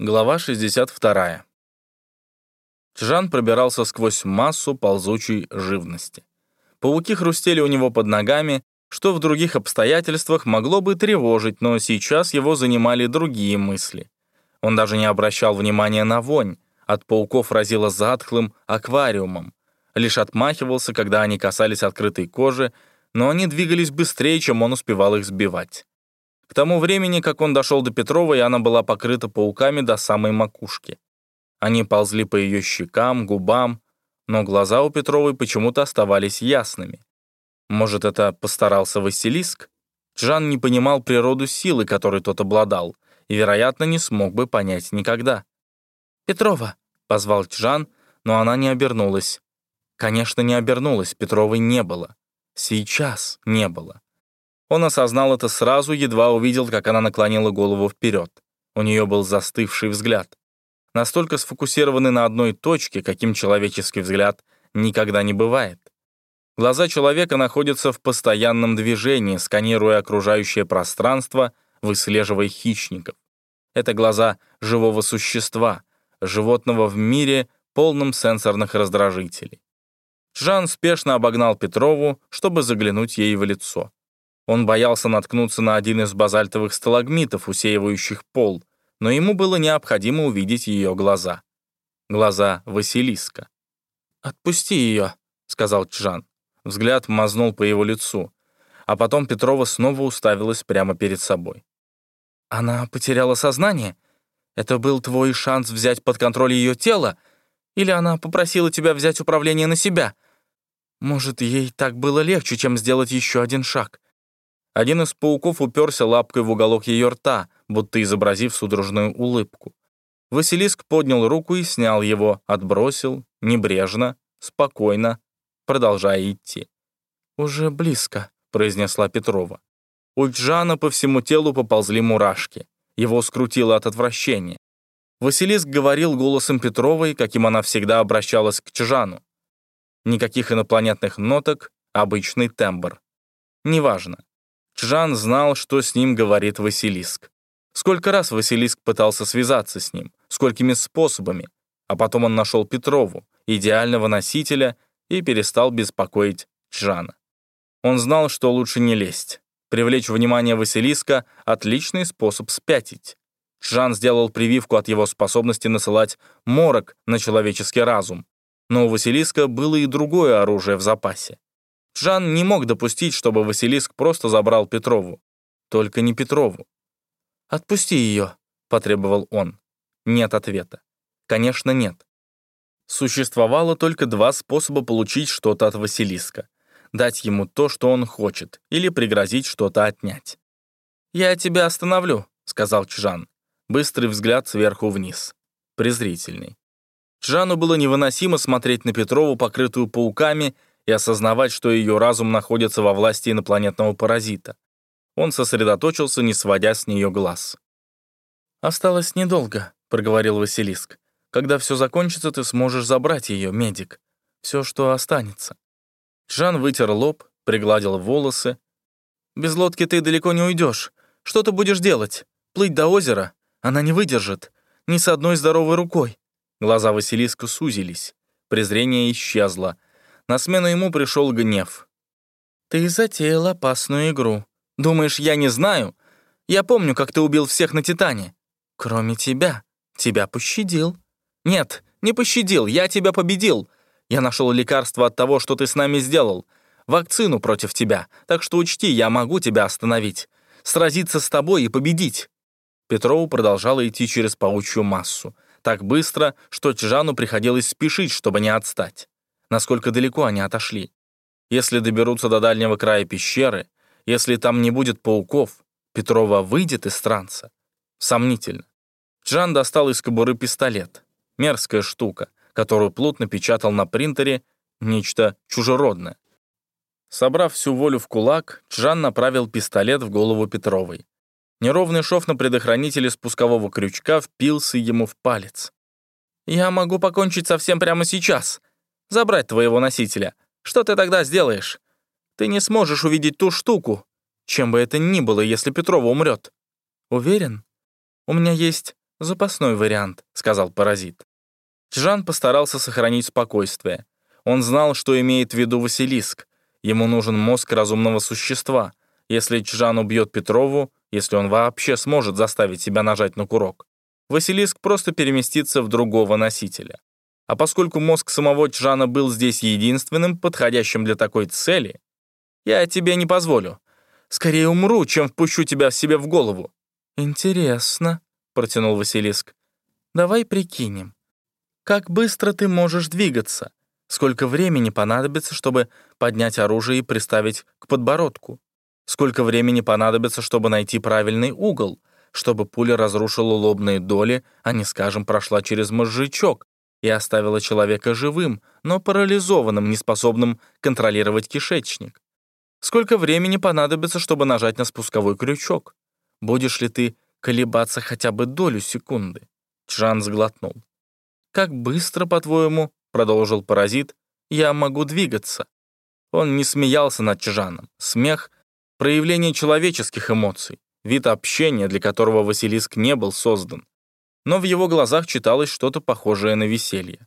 Глава 62. Чжан пробирался сквозь массу ползучей живности. Пауки хрустели у него под ногами, что в других обстоятельствах могло бы тревожить, но сейчас его занимали другие мысли. Он даже не обращал внимания на вонь, от пауков разило затхлым аквариумом. Лишь отмахивался, когда они касались открытой кожи, но они двигались быстрее, чем он успевал их сбивать. К тому времени, как он дошел до Петровой, она была покрыта пауками до самой макушки. Они ползли по ее щекам, губам, но глаза у Петровой почему-то оставались ясными. Может, это постарался Василиск? Джан не понимал природу силы, которой тот обладал, и, вероятно, не смог бы понять никогда. «Петрова!» — позвал Джан, но она не обернулась. Конечно, не обернулась, Петровой не было. Сейчас не было. Он осознал это сразу, едва увидел, как она наклонила голову вперед. У нее был застывший взгляд. Настолько сфокусированный на одной точке, каким человеческий взгляд никогда не бывает. Глаза человека находятся в постоянном движении, сканируя окружающее пространство, выслеживая хищников. Это глаза живого существа, животного в мире, полном сенсорных раздражителей. Жан спешно обогнал Петрову, чтобы заглянуть ей в лицо. Он боялся наткнуться на один из базальтовых сталагмитов, усеивающих пол, но ему было необходимо увидеть ее глаза. Глаза Василиска. «Отпусти ее», — сказал Чжан. Взгляд мазнул по его лицу, а потом Петрова снова уставилась прямо перед собой. «Она потеряла сознание? Это был твой шанс взять под контроль ее тело? Или она попросила тебя взять управление на себя? Может, ей так было легче, чем сделать еще один шаг?» Один из пауков уперся лапкой в уголок ее рта, будто изобразив судорожную улыбку. Василиск поднял руку и снял его, отбросил, небрежно, спокойно, продолжая идти. «Уже близко», — произнесла Петрова. У Джана по всему телу поползли мурашки. Его скрутило от отвращения. Василиск говорил голосом Петровой, каким она всегда обращалась к Чжану. Никаких инопланетных ноток, обычный тембр. Неважно. Чжан знал, что с ним говорит Василиск. Сколько раз Василиск пытался связаться с ним, сколькими способами, а потом он нашел Петрову, идеального носителя, и перестал беспокоить Чжана. Он знал, что лучше не лезть. Привлечь внимание Василиска — отличный способ спятить. Чжан сделал прививку от его способности насылать морок на человеческий разум. Но у Василиска было и другое оружие в запасе. Жан не мог допустить, чтобы Василиск просто забрал Петрову. Только не Петрову. «Отпусти ее», — потребовал он. Нет ответа. Конечно, нет. Существовало только два способа получить что-то от Василиска. Дать ему то, что он хочет, или пригрозить что-то отнять. «Я тебя остановлю», — сказал Чжан. Быстрый взгляд сверху вниз. Презрительный. Чжану было невыносимо смотреть на Петрову, покрытую пауками, и осознавать, что ее разум находится во власти инопланетного паразита. Он сосредоточился, не сводя с нее глаз. «Осталось недолго», — проговорил Василиск. «Когда все закончится, ты сможешь забрать ее, медик. Все, что останется». Жан вытер лоб, пригладил волосы. «Без лодки ты далеко не уйдешь. Что ты будешь делать? Плыть до озера? Она не выдержит. Ни с одной здоровой рукой». Глаза Василиска сузились. Презрение исчезло. На смену ему пришел гнев. «Ты затеял опасную игру. Думаешь, я не знаю? Я помню, как ты убил всех на Титане. Кроме тебя. Тебя пощадил. Нет, не пощадил, я тебя победил. Я нашел лекарство от того, что ты с нами сделал. Вакцину против тебя. Так что учти, я могу тебя остановить. Сразиться с тобой и победить». Петрову продолжала идти через паучью массу. Так быстро, что Чжану приходилось спешить, чтобы не отстать насколько далеко они отошли. Если доберутся до дальнего края пещеры, если там не будет пауков, Петрова выйдет из транса. Сомнительно. Джан достал из кобуры пистолет. Мерзкая штука, которую плотно печатал на принтере, нечто чужеродное. Собрав всю волю в кулак, Джан направил пистолет в голову Петровой. Неровный шов на предохранителе спускового крючка впился ему в палец. «Я могу покончить совсем прямо сейчас», забрать твоего носителя. Что ты тогда сделаешь? Ты не сможешь увидеть ту штуку, чем бы это ни было, если Петрова умрет. Уверен? У меня есть «Запасной вариант», — сказал паразит. Чжан постарался сохранить спокойствие. Он знал, что имеет в виду Василиск. Ему нужен мозг разумного существа. Если Чжан убьет Петрову, если он вообще сможет заставить себя нажать на курок, Василиск просто переместится в другого носителя. А поскольку мозг самого Чжана был здесь единственным, подходящим для такой цели, я тебе не позволю. Скорее умру, чем впущу тебя себе в голову». «Интересно», — протянул Василиск. «Давай прикинем. Как быстро ты можешь двигаться? Сколько времени понадобится, чтобы поднять оружие и приставить к подбородку? Сколько времени понадобится, чтобы найти правильный угол, чтобы пуля разрушила лобные доли, а не, скажем, прошла через мозжечок и оставила человека живым, но парализованным, неспособным контролировать кишечник? Сколько времени понадобится, чтобы нажать на спусковой крючок? Будешь ли ты колебаться хотя бы долю секунды?» Чжан сглотнул. «Как быстро, по-твоему, — продолжил паразит, — я могу двигаться?» Он не смеялся над Чжаном. Смех — проявление человеческих эмоций, вид общения, для которого Василиск не был создан. Но в его глазах читалось что-то похожее на веселье.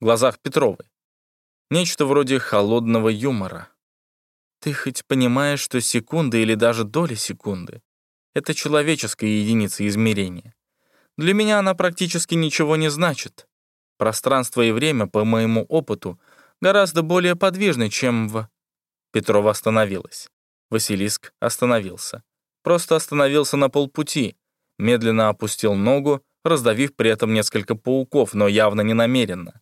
В глазах Петровой. Нечто вроде холодного юмора. Ты хоть понимаешь, что секунды или даже доли секунды — это человеческая единица измерения. Для меня она практически ничего не значит. Пространство и время, по моему опыту, гораздо более подвижны, чем в... Петрова остановилась. Василиск остановился. Просто остановился на полпути, медленно опустил ногу, раздавив при этом несколько пауков, но явно не намеренно.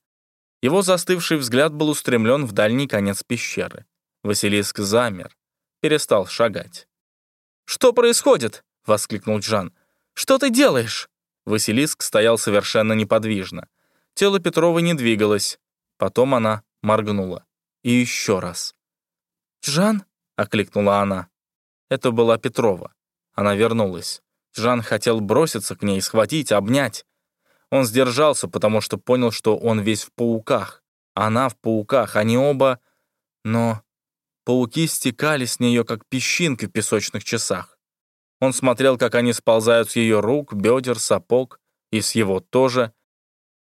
Его застывший взгляд был устремлен в дальний конец пещеры. Василиск замер, перестал шагать. «Что происходит?» — воскликнул Джан. «Что ты делаешь?» Василиск стоял совершенно неподвижно. Тело Петровой не двигалось. Потом она моргнула. И еще раз. «Жан?» — окликнула она. Это была Петрова. Она вернулась. Жан хотел броситься к ней, схватить, обнять. Он сдержался, потому что понял, что он весь в пауках. Она в пауках, они оба... Но пауки стекали с нее, как песчинки в песочных часах. Он смотрел, как они сползают с ее рук, бедер, сапог, и с его тоже,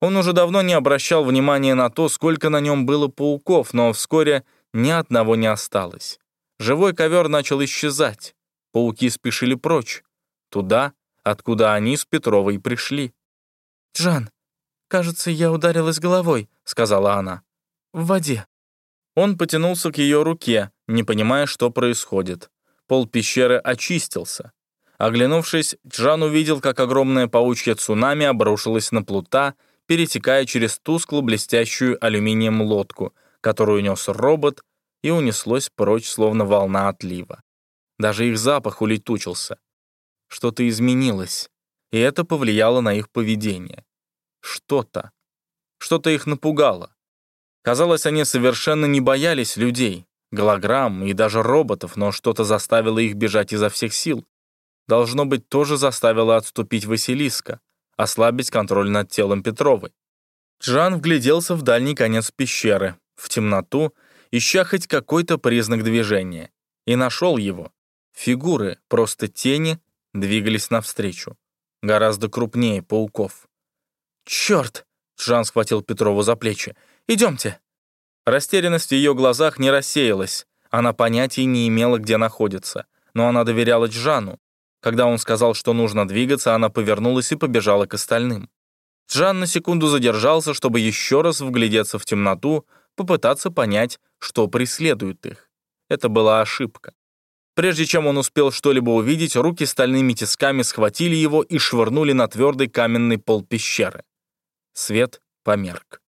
он уже давно не обращал внимания на то, сколько на нем было пауков, но вскоре ни одного не осталось. Живой ковер начал исчезать. Пауки спешили прочь. Туда, откуда они с Петровой пришли. «Джан, кажется, я ударилась головой», — сказала она. «В воде». Он потянулся к ее руке, не понимая, что происходит. Пол пещеры очистился. Оглянувшись, Джан увидел, как огромное паучье цунами обрушилось на плута перетекая через тускло блестящую алюминием лодку, которую нес робот, и унеслось прочь, словно волна отлива. Даже их запах улетучился. Что-то изменилось, и это повлияло на их поведение. Что-то. Что-то их напугало. Казалось, они совершенно не боялись людей, голограмм и даже роботов, но что-то заставило их бежать изо всех сил. Должно быть, тоже заставило отступить Василиска ослабить контроль над телом Петровой. Жан вгляделся в дальний конец пещеры, в темноту, ища хоть какой-то признак движения, и нашел его. Фигуры, просто тени, двигались навстречу, гораздо крупнее пауков. «Черт!» — Жан схватил Петрову за плечи. «Идемте!» Растерянность в ее глазах не рассеялась. Она понятия не имела, где находится. Но она доверяла Джану. Когда он сказал, что нужно двигаться, она повернулась и побежала к остальным. Джан на секунду задержался, чтобы еще раз вглядеться в темноту, попытаться понять, что преследует их. Это была ошибка. Прежде чем он успел что-либо увидеть, руки стальными тисками схватили его и швырнули на твердый каменный пол пещеры. Свет померк.